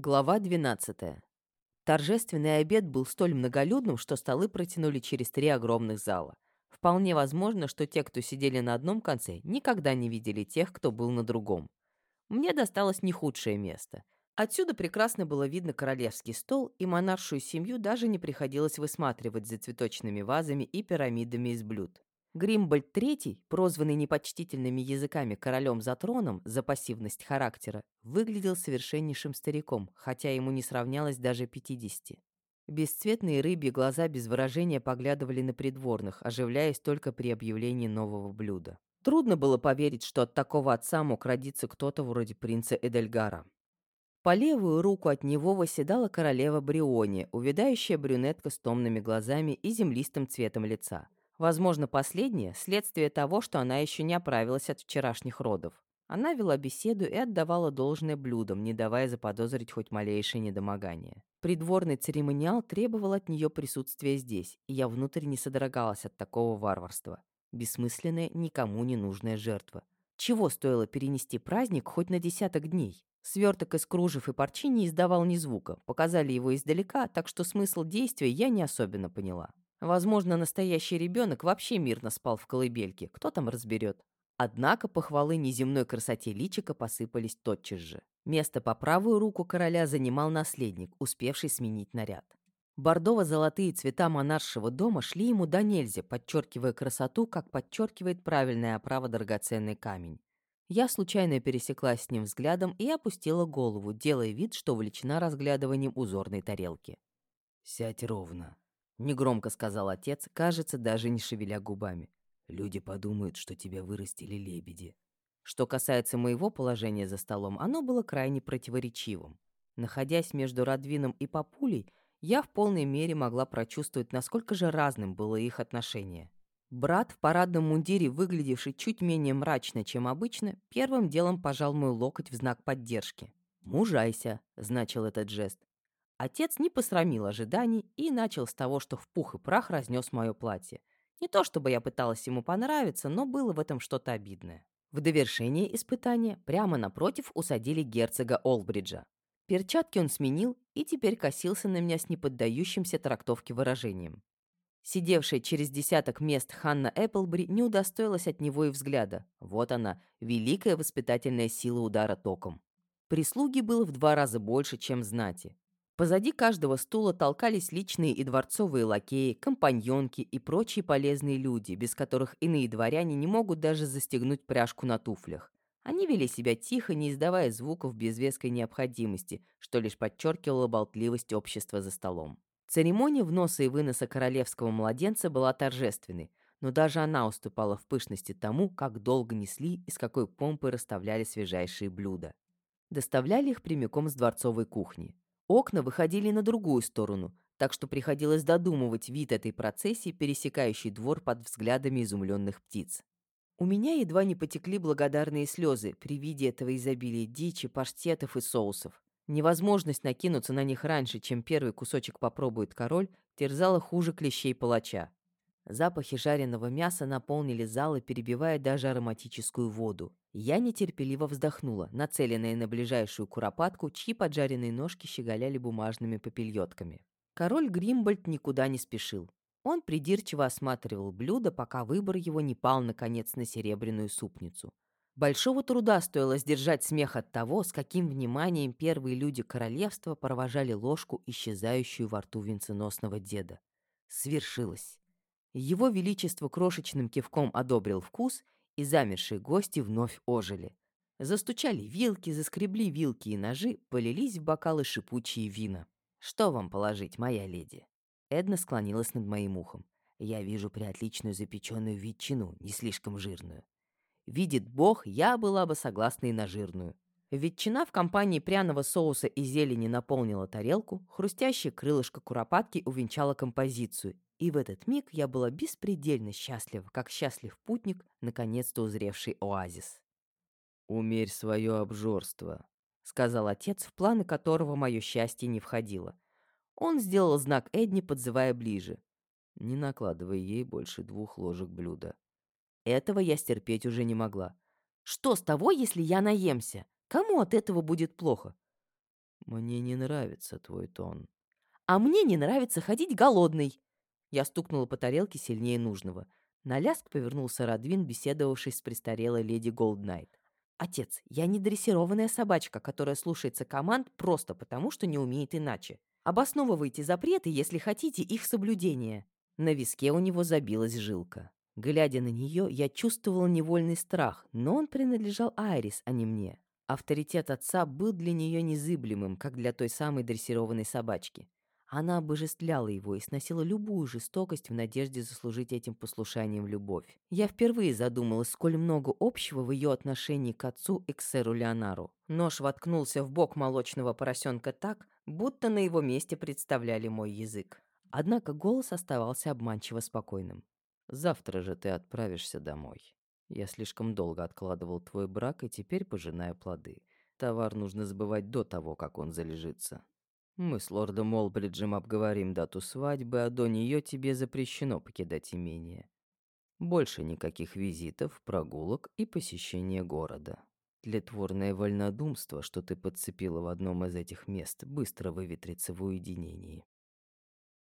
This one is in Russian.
Глава 12. Торжественный обед был столь многолюдным, что столы протянули через три огромных зала. Вполне возможно, что те, кто сидели на одном конце, никогда не видели тех, кто был на другом. Мне досталось не худшее место. Отсюда прекрасно было видно королевский стол, и монаршую семью даже не приходилось высматривать за цветочными вазами и пирамидами из блюд. Гримбольд III, прозванный непочтительными языками королем за троном за пассивность характера, выглядел совершеннейшим стариком, хотя ему не сравнялось даже 50. Бесцветные рыбьи глаза без выражения поглядывали на придворных, оживляясь только при объявлении нового блюда. Трудно было поверить, что от такого отца мог родиться кто-то вроде принца Эдельгара. По левую руку от него восседала королева Бриони, увядающая брюнетка с томными глазами и землистым цветом лица – Возможно, последнее – следствие того, что она еще не оправилась от вчерашних родов. Она вела беседу и отдавала должное блюдам, не давая заподозрить хоть малейшее недомогание. Придворный церемониал требовал от нее присутствия здесь, и я внутренне содрогалась от такого варварства. Бессмысленная, никому не нужная жертва. Чего стоило перенести праздник хоть на десяток дней? Сверток из кружев и парчи не издавал ни звука, показали его издалека, так что смысл действия я не особенно поняла. Возможно, настоящий ребенок вообще мирно спал в колыбельке, кто там разберет. Однако похвалы неземной красоте личика посыпались тотчас же. Место по правую руку короля занимал наследник, успевший сменить наряд. Бордово-золотые цвета монаршего дома шли ему до нельзя, подчеркивая красоту, как подчеркивает правильная оправа драгоценный камень. Я случайно пересеклась с ним взглядом и опустила голову, делая вид, что увлечена разглядыванием узорной тарелки. «Сядь ровно», Негромко сказал отец, кажется, даже не шевеля губами. Люди подумают, что тебя вырастили лебеди. Что касается моего положения за столом, оно было крайне противоречивым. Находясь между Радвином и Папулей, я в полной мере могла прочувствовать, насколько же разным было их отношение. Брат в парадном мундире, выглядевший чуть менее мрачно, чем обычно, первым делом пожал мой локоть в знак поддержки. «Мужайся», — значил этот жест. Отец не посрамил ожиданий и начал с того, что в пух и прах разнес мое платье. Не то чтобы я пыталась ему понравиться, но было в этом что-то обидное. В довершение испытания прямо напротив усадили герцога Олбриджа. Перчатки он сменил и теперь косился на меня с неподдающимся трактовке выражением. Сидевшая через десяток мест Ханна Эпплбри не удостоилась от него и взгляда. Вот она, великая воспитательная сила удара током. Прислуги было в два раза больше, чем знати. Позади каждого стула толкались личные и дворцовые лакеи, компаньонки и прочие полезные люди, без которых иные дворяне не могут даже застегнуть пряжку на туфлях. Они вели себя тихо, не издавая звуков без веской необходимости, что лишь подчеркивало болтливость общества за столом. Церемония вноса и выноса королевского младенца была торжественной, но даже она уступала в пышности тому, как долго несли и с какой помпой расставляли свежайшие блюда. Доставляли их прямиком с дворцовой кухни. Окна выходили на другую сторону, так что приходилось додумывать вид этой процессии, пересекающей двор под взглядами изумленных птиц. У меня едва не потекли благодарные слезы при виде этого изобилия дичи, паштетов и соусов. Невозможность накинуться на них раньше, чем первый кусочек попробует король, терзала хуже клещей палача. Запахи жареного мяса наполнили залы, перебивая даже ароматическую воду. Я нетерпеливо вздохнула, нацеленная на ближайшую куропатку, чьи поджаренные ножки щеголяли бумажными попельотками. Король Гримбольд никуда не спешил. Он придирчиво осматривал блюдо, пока выбор его не пал, наконец, на серебряную супницу. Большого труда стоило сдержать смех от того, с каким вниманием первые люди королевства провожали ложку, исчезающую во рту венценосного деда. Свершилось. Его Величество крошечным кивком одобрил вкус, и замершие гости вновь ожили. Застучали вилки, заскребли вилки и ножи, полились в бокалы шипучие вина. «Что вам положить, моя леди?» Эдна склонилась над моим ухом. «Я вижу приотличную запеченную ветчину, не слишком жирную. Видит Бог, я была бы согласна и на жирную. Ветчина в компании пряного соуса и зелени наполнила тарелку, хрустящее крылышко куропатки увенчало композицию, и в этот миг я была беспредельно счастлива, как счастлив путник, наконец-то узревший оазис. «Умерь свое обжорство», — сказал отец, в планы которого мое счастье не входило. Он сделал знак Эдни, подзывая ближе. «Не накладывай ей больше двух ложек блюда». Этого я стерпеть уже не могла. «Что с того, если я наемся? Кому от этого будет плохо?» Мне не нравится твой тон. А мне не нравится ходить голодный. Я стукнула по тарелке сильнее нужного. На ляск повернулся Радвин, беседовавший с престарелой леди Голднайт. «Отец, я не дрессированная собачка, которая слушается команд просто потому, что не умеет иначе. Обосновывайте запреты, если хотите их соблюдения». На виске у него забилась жилка. Глядя на нее, я чувствовала невольный страх, но он принадлежал Айрис, а не мне. Авторитет отца был для нее незыблемым, как для той самой дрессированной собачки. Она обожествляла его и сносила любую жестокость в надежде заслужить этим послушанием любовь. Я впервые задумалась, сколь много общего в ее отношении к отцу и к сэру Леонару. Нож воткнулся в бок молочного поросенка так, будто на его месте представляли мой язык. Однако голос оставался обманчиво спокойным. «Завтра же ты отправишься домой. Я слишком долго откладывал твой брак и теперь пожинаю плоды. Товар нужно сбывать до того, как он залежится. Мы с лордом Олбриджем обговорим дату свадьбы, а до нее тебе запрещено покидать имение. Больше никаких визитов, прогулок и посещения города. Тлетворное вольнодумство, что ты подцепила в одном из этих мест, быстро выветрится в уединении.